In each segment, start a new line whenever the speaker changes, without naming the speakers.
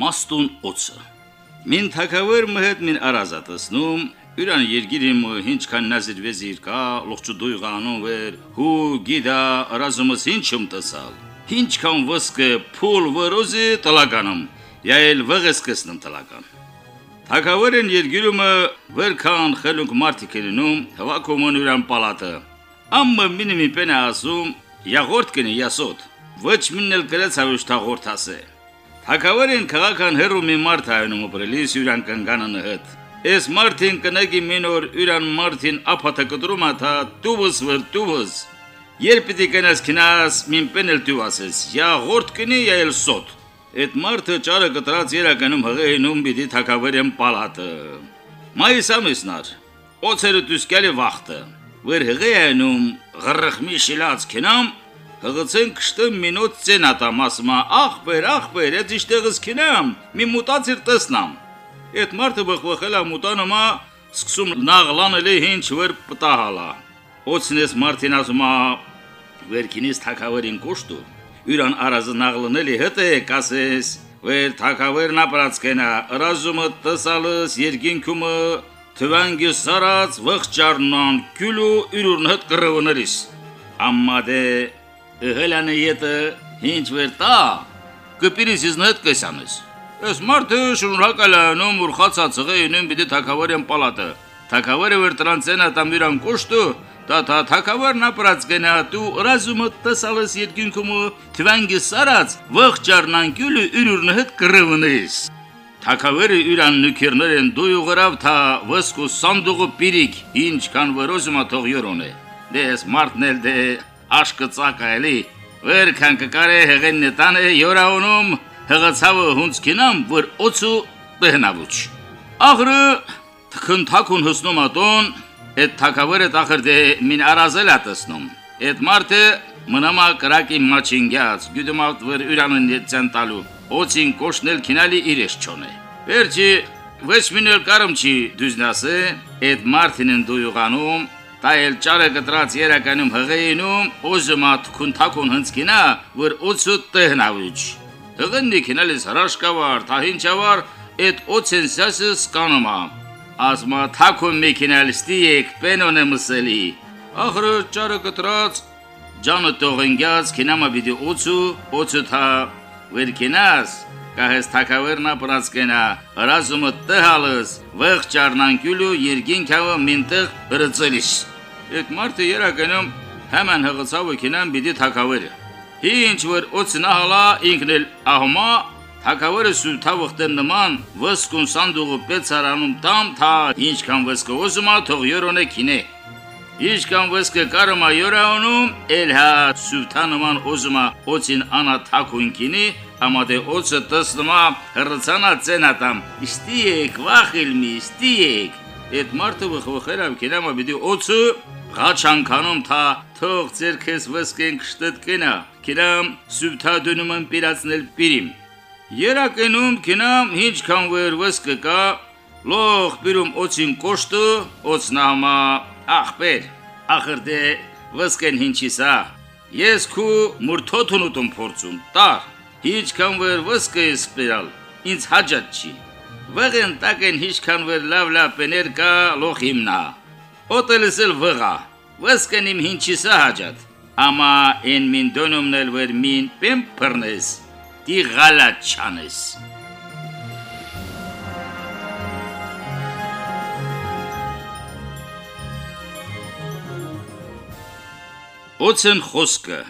մաստուն օծը։ Մին թակավեր մհետ մին արազատսնում Յուրան երգիրի մը ինչքան նազիր վեզիր կա լողջու դույղանու վեր հու գիդա ռազումս ինչում տսալ ինչքան վսկը փուլ վրոզի տլականում յայել վղեսկսնում տլական Թակավերեն երգիրումը վերքան խելունք մարտիկելնում հվակոմն յուրան պալատը ամը մինիմի պենա ասում յաղորդ կնի յասոտ ոչ միննել գրած հավուշ թաղորդ ասե Թակավերեն քաղաքան հերու մի մարդ հայնում ապրելիս յուրան կնգանան հդ Ես Մարտին կնագի մինոր յուրան Մարտին ափաթը կդրում աթա տուվս վր տուվս Երբ պիտի կնաս քնաս մին պենել դու ասես յա ղորտ կնի յայել սոտ Այդ մարդը ճարը կտրած երականում հղենում պիտի թակավերեմ պալատը Մայիս ամիսնար օցերը դուսկալի վախտը Վեր հղենում ղրխմի շիլած քնամ հղացեն կշտը մինոտ ցենատա մասմա ախբեր ախբեր այդ իշտեղս քնամ մի մուտացիր տեսնամ Այդ մարդը բխվխել է մուտանոմա սկսում նաղլանել ինչ վեր պտահալա։ Օցնես մարդին ասում է վերքինից թակավերին կոշտու։ Յուրան արազը նաղլնելի հետ է կասես վեր թակավերն ապրածկենա ռազումը տսալս երկինքումը թվանգի սարած վղճարնան քյուլու յուրն հետ կրվներիս ամադե հելանը յետը ինչ վեր տա կպիրիս իզնետ կեսանես Ես մարդը շնորհակալ եմ որ խացածղը ինեմ բիդի թակավարյան պալատը։ Թակավարը վեր տրանցենա տամիրան կոշտու, տա թա թակավարն ապրած գնա դու ռազումը տսալս երկինքում թվանգի սարած վղճարնանկյուլը յուրուրն հետ կրվնես։ Թակավերը յուրան նուքերներ են դու ուղրավ թա վսկու սանդուղը պիրիկ, ինչ կան վրոզումա թող յորոն է։ Դես մարդն էլ դե աշկը ծակայելի, վեր կան կկարե հեղեն նետան է յորաունում հղացավը հունցքինամ, որ օծու բհնավուչ։ Աղրը թքնթակուն հսնում ատոն, այդ թակավերը տախր դե մին արազել ատսնում։ Այդ մարդը մնամա կրակի մաչինգյաց, գյուդմավտ վր ուրանն եծեն տալու, օծին կոշնել քինալի իրես չոնե։ Վերջի ոչ մինել կարում չի դուզնասը, այդ մարդին դույուղանում, տայել ճարը կտրած երականում հղեինում, օզմա թքնթակուն հնցքինա, որ օծու տհնավուչ։ Հղնի քնալիս հրաշկավար, թահինչավար, այդ օցենսյասը սկանոմա։ Ասմա թակում մեքինալստի եք պենոնը մսելի։ Ախրը ճարը կտրած, ջանը տողենգյաց քինամա բիդի օցու, օցու թա վերքինաս, կահես թակավերնա պրացկենա, հրազումը տհալս, վեղ ճարնանկյուլու երգինքավը մինտեղ հրծելիս։ Այդ մարդը երակենում həmən հղծավը քինամ բիդի թակավերը։ Ինչ որ օցնահալա ինքնել ահմա Թակավերը սուլթա վխտեն նման վսկուն սանդուղը պեցարանում տամ թա ինչքան վսկը ոզումա թող յորոնե քինե Ինչքան վսկը կարմա յորանում էլ հա սուլթա նման ոզումա օցին անա թակուն քինի ամադե օցը տսնումա հրցանա ցենատամ իստիեք վախիլմի իստիեք Այդ մարդը վխվխերավ քինամա բիդի օցը Ղաչանքանում թա թող ձեր քեզ վսկեն կշտետ կենա, քիրամ սուբթա դնում են պիրացնել պիրիմ։ Երակենում քինամ ինչքան վեր վսկը կա, լող բիրում օծին կոշտը, օծնամա ախպեր, ախր դե վսկեն ինչիսա։ Ես քու մուրթոթուն ուտում փորձում, տար, ինչքան վեր վսկը ես սպերալ, ինձ հաջատ չի։ Վղեն տակեն ինչքան վեր լավ լավ պեներ կա լող հիմնա օտելսել վղա վսկնիմ հինչիսա հաջատ ամա են մին դոնումնել վեր մին պեմ պրնես դի գալատ չանես Օցեն խոսքը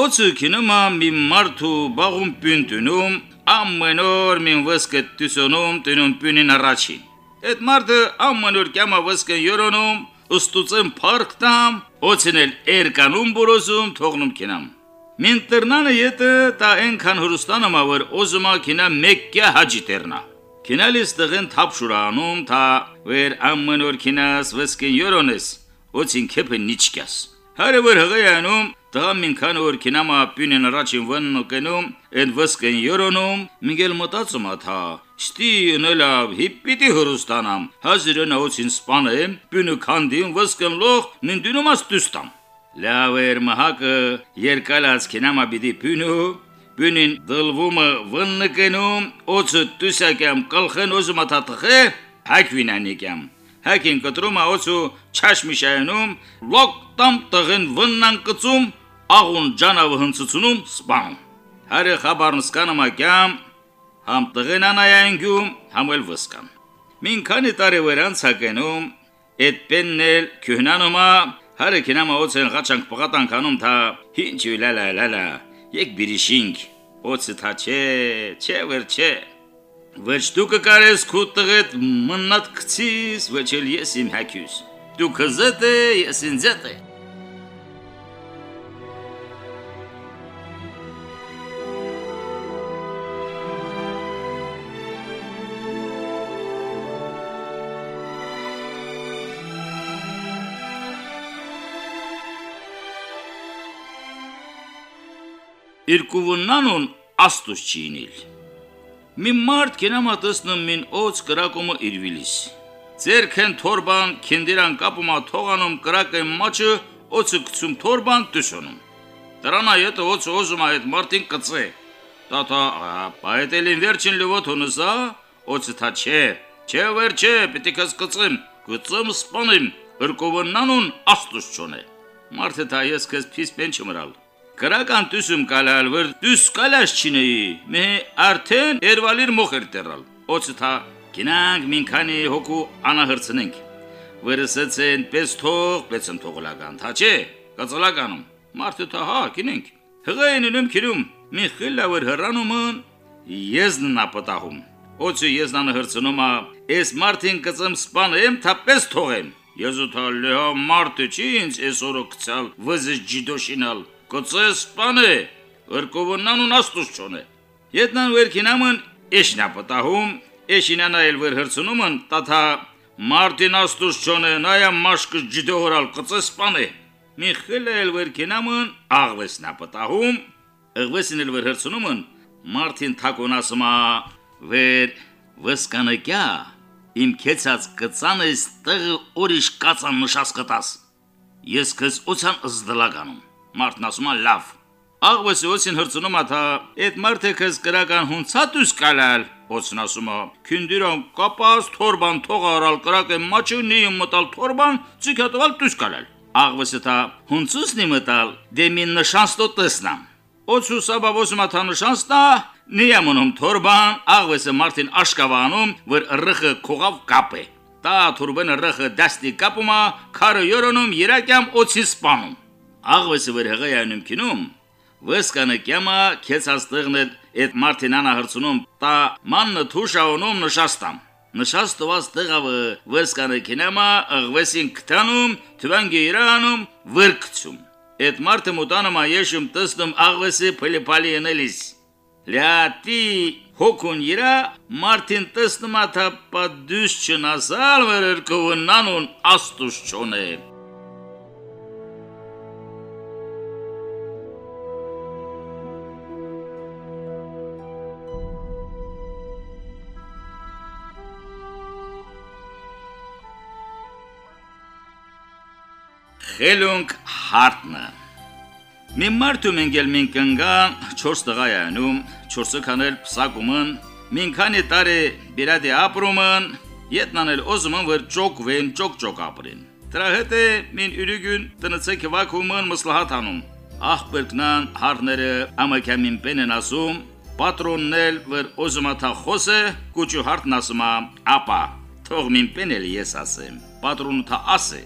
Օցը կինոմա մի մարդու բաղում պյունտունում ամեն օր մին վսկը տուսոնում տնում պյունին առաջին Այդ մարդը ամենուր կյամա վսկեն յորոնում, ըստուցեն փարքտամ, օցինել երկանում բորոզում թողնում կինամ։ Մին տրնանը յետը տա ենքան հրուստանը մավր օզումա կինա մեկկյա հաջի տերնա։ Կինալիս տղեն թապշուրանում թա վեր ամենուր կինաս վսկեն յորոնես, օցին քեփը նիչկյաս։ Հարը վր հղայանում Տղամին քան որ կինամա պյունեն առաջին վնն կնում, են վսկեն յորոնում, միգել մտածում աթա, շտի նելավ հիպիտի հրուստանամ, հազիրը նաոցին սպանեմ, պյունը քանդին վսկեն լող, մին դյունումաս դուստամ։ Լավ էր մահակը, երկալած կինամա բիդի պյունու, բունին դլվումը վննկենում օծը տուսակամ կլխեն ոզմա թաթխե հակվինանիկամ հակին կտրում օծու չաշմիշայնում լոկ տամ տղեն վննան կծում աղուն ջանավը հնցուցնում սպան հարը խաբարնսկանը մակյամ համ տղենանայանգում համ էլ վսկան Մին քանի տարի վրանց հակենում Էդ պեննել քյունանոմա հարը կինամա օցեն ղաչանք պղատանք անում թա հինչ լա լա լա լա եկ բիրիշինք օցը թա չէ չէ վեր չէ Ոչ դու կկարես քու տղետ մնատ կցիս ոչ էլ ես իմ հակյուս դու կզետ ես ինձետ է Իրկուվնանուն աստուս չինել։ Մի մարդ կենամատսնում մին օծ կրակոմը իրվիլիս։ Ձերքեն թորբան քինդիրան կապումա թողանում կրակը մաչը օծը գցում թորբան տուսոնում։ Դրանա եթե օծը օզում այդ մարդին կծե։ Տատա պայտելին վերջին լվոտ հունսա օծը թա չէ։ Չէ վեր չէ, պիտի կս կծեմ, գծեմ սպանեմ, ըրկովնանուն աստուս չոնե։ Մարդը թա ես կս փիս պեն չմրալ։ Գրական տուսում կալալ վր դուս կալաշ չինեի, մե արդեն երվալիր մոխեր տերալ։ Օծթա գինանք մինքանի հոգու անահրցնենք։ Վրսեցեն պես թող, պես ընթողլական, թա չէ, կծլականում։ Մարդը թա հա, գինենք։ Հղայինն եմ քիրում, մի խիլավր հրանումն եզնն ապտահում։ Օծը եզնանը հրցնում ա, ես մարդին կծեմ սպանեմ, թա պես թողեմ։ Եզութա լեհա մարդը չի ինձ այսօրը կցալ, վզը ջիդոշինալ կծես պանը, ըրկովնան ու աստուս չոնե։ Ետնան վերքինամն էշնա պտահում, էշինանա էլ վեր հրցնումն, տաթա մարտին աստուս չոնե, նայա մաշկը ջիդողորալ կծես պանը։ Մի խելը էլ վերքինամն աղվեսնա պտահում, ըղվեսին էլ վեր հրցնումն, մարտին թակոն ասմա, վեր վսկանեկյա, իմ կեցած կծանես տեղը օրիշ կացան նշաս կտաս։ Ես քս ոցան ըզդլականում Մարդն ասում է լավ։ Աղվեսի ոսին հրցնում աթա, այդ մարդը քեզ կրական հունցատուս կալալ։ Ոսն ասում է, քինդիրան կապած թորբան թողարալ կրակը մաչունի մտալ թորբան ցիկատվալ տուս կալալ։ Աղվեսը թա հունցուսնի մտալ դեմին նշանստո տեսնամ։ Օցու սաբավոսում աթա նշանստա նիամոնում թորբան աղվեսը մարդին աշկավանում, որ ռխը քողավ կապե։ Տա թուրբեն ռխը դաստի կապումա, քարը յորոնում երակյամ օցի սպանում աղվեսը վեր հղայանում քինում վսկանը կյամա քեզ հաստեղն այդ մարտինանա հրցնում տա մաննը թուշաոնում նշաստամ նշաստված տեղավը վսկանը քինամա աղվեսին կտանում թվանգի իրանում վրկցում այդ մարտը մտանում այշում տեսնում աղվեսի փլիփալի ընելիս լյատի հոգուն իրա մարտին տեսնում աթա պատդուս չնասալ վերերկովնանուն աստուս չոնե Խելունք հարտնը Մի մարդու մենգել մին կնգան 4 տղայանում 4-ը կանել փսակումն մին քանի տարի բիրադի ապրումն ետնանել օզումն վեր ճոկվեն ճոկ-ճոկ ապրին Դրա հետ է մին ուրիգուն տնեցեք վակումն մսլահատանում ախպերկնան հարները ամակամին պենեն ասում պատրոննել վեր օզումաթա խոսը կուճու հարտնն ասումա ապա թող մին պենել ես ասեմ պատրոնը թա ասե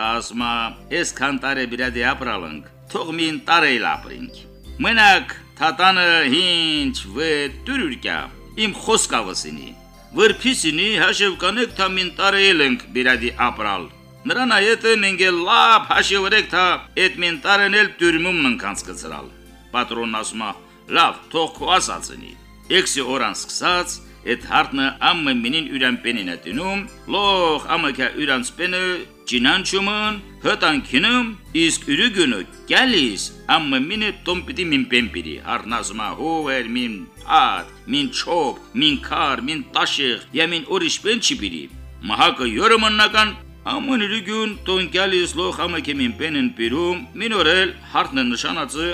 տասմա, ես քան տարե բիրադի ապրալնք, թող մին տարեյլ ապրինք։ Մենակ թատանը հինչ վե տուրուրկա, իմ խոսկավսինի։ Վրպիսինի հաշև կանեք թա մին տարեյլ ենք բիրադի ապրալ։ Նրան այետը մենք էլ լապ հաշև երեք թա էդ մին տարեն էլ տուրմում ննքանց կծրալ։ Պատրոնն ասումա, լավ, թող քո ասացնի։ Էքսի օրան սկսած, այդ հարտնը ամը մինին յուրան պենին է դնում, լող ամը կա յուրան սպենը ճինանչումն, հտանքինում, իսկ ուրուգունը գալիս ամը մինը տոմպիտի մին պեմպիրի, հարնազմա հովեր մին ատ, մին չոպ, մին քար, մին տաշիղ, յամին ուրիշ պեն չիպիրի։ Մահակը յորը մնական ամն ուրուգուն տոն գալիս լող ամակի մին պենն պիրում, մին օրել հարտնը նշանածը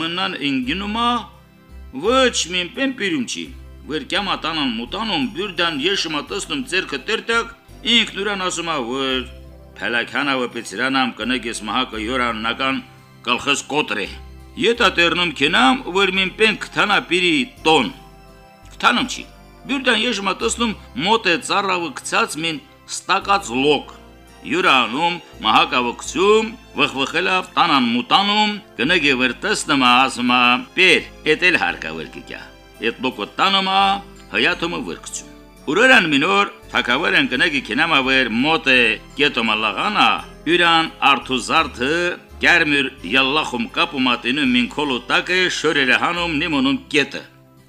մնան ինգինումա Ոչ մին պեն պիրումչի։ Վեր կյամա տանան մուտանում բյուրդան եշմա տեսնում ձերքը տերտակ, ինքն ուրան ասում է, որ փելականավը պեցրանամ կնեգես մահակը յորանական կալխս կոտրե։ Ետա տերնում կենամ, որ մին պեն կթանա պիրի տոն։ Կթանում չի։ Բյուրդան եշմա տեսնում մոտ է ծառավը կցած մին ստակած լոկ յուրանում մահակավկցում վխվխելավ տանան մուտանում կնեգե վերտեսնմա ասմա պեր էտել հարկավոր կիկյա էտ լոկո տանոմա հյաթոմը վրկցում ուրորան մինոր թակավարեն կնեգի կենամա վեր մոտե կետոմալաղանա յուրան արթուզարթը Գերմիր յալլախում կապումատինու մին քոլու տակը շորերը հանում նիմոնում կետը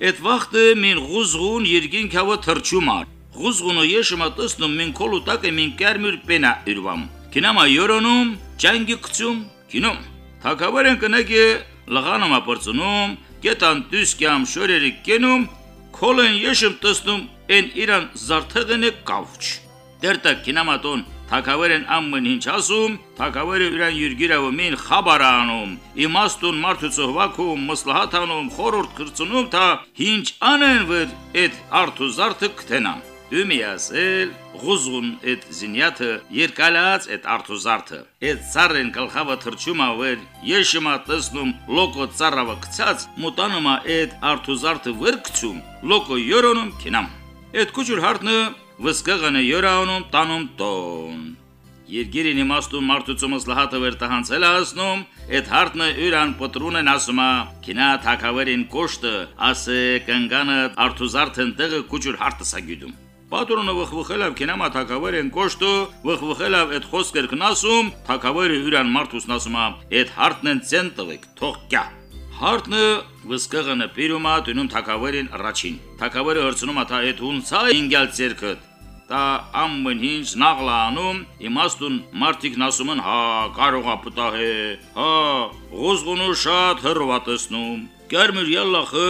Այդ վախտը մին ղուզղուն երգին քավը թրջումար Ղուզղունը եշմա տեսնում մին քոլու տակը մին կերմիր պենա յուրվամ։ Կինամա յորոնում, ճանգի կցում, կինում։ Թակավարեն կնագե լղանում ապրծնում, կետան դուսկյամ շորերի կենում, քոլեն եշմ տեսնում են իրան զարթեղենը կավչ։ Դերտա կինամատոն Թակավերեն ամեն ինչ ասում, թակավերը իրան յուրգիրավը մին խաբարանում, իմաստուն մարդուցը հվակում, մսլահատանում, խորորդ կրծնում, թա ինչ անեն վր այդ արդու զարթը կտենան։ Դու մի ասել, ղուզուն այդ զինյաթը երկալած այդ արթուզարթը։ Այդ ծառեն գլխավը թրջում ավեր, եշմա տեսնում լոկո ծառավը գցած, մտանումա այդ արթուզարթը վրկցում, լոկո յորոնում կինամ։ Այդ քուչուր հարտնը վսկղանը յորանում տանում տոն։ Երգերին իմաստուն մարդուցումս լհատը վեր տահանցել ասնում, այդ հարտնը յուրան պտրուն են ասումա, կինա թակավերին կոշտը, ասե կնգանը արթուզարթն տեղը քուչուր հարտը սագյուդում։ Պատրոնը վխվխելավ կենամա թակավերեն կոշտը, վխվխելավ այդ խոսքեր կնասում, թակավերը յուրան մարդուսն ասումա, այդ հարթն են ցեն տվեք, թող կյա։ Հարտնը վսկղանը պիրումա տնում թակավերին առաջին։ Թակավերը հրցնում աթա այդ հունցա ինգյալ ցերքդ։ Դա ամեն ինչ նաղլանում, իմաստուն մարդիկն ասում են, հա, կարողա պտահե, հա, ղոզգունու շատ հրվատեսնում։ Գերմիր յալլախը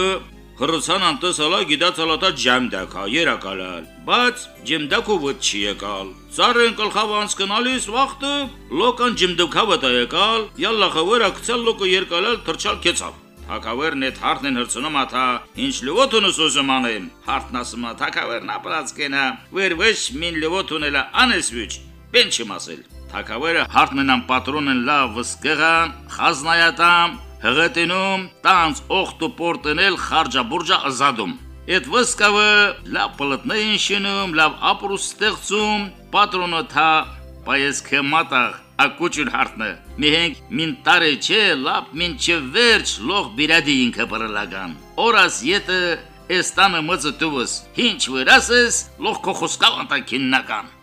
Հրցան անտեսալա գիտացալատա ջամդակա երակալալ, բայց ջամդակը ոտ չի եկալ։ Ծառեն կլխավ անցկնալիս վախտը լոկան ջամդակավը տա եկալ, յալլախը վրա կցալ լոկը երկալալ թրջալ կեցավ։ Թակավերն այդ հարթն են հրցնում աթա, ինչ լվոթունը սոզման են։ Հարթն ասում է թակավերն ապրած կենա, վեր ոչ մին լվոթունելա անես վիճ, բեն չեմ ասել։ Թակավերը հարթն են պատրոնեն լավ վսկղան, խազնայատամ, հղետինում տանց օխտու պորտնել խարջաբուրջա ազադում։ Այդ վսկավը լավ պլտներին շինում, լավ ապրուս ստեղծում, պատրոնը թա պայես կմատաղ ակուչուր հարտնը։ Միհենք մին տարե չէ, լավ մին չէ վերջ լող բիրադի ինքը բրլական։ Օրաս յետը Էստանը մծը տուվս, ինչ վրասես, լող կոխոսկավ անտան քիննական։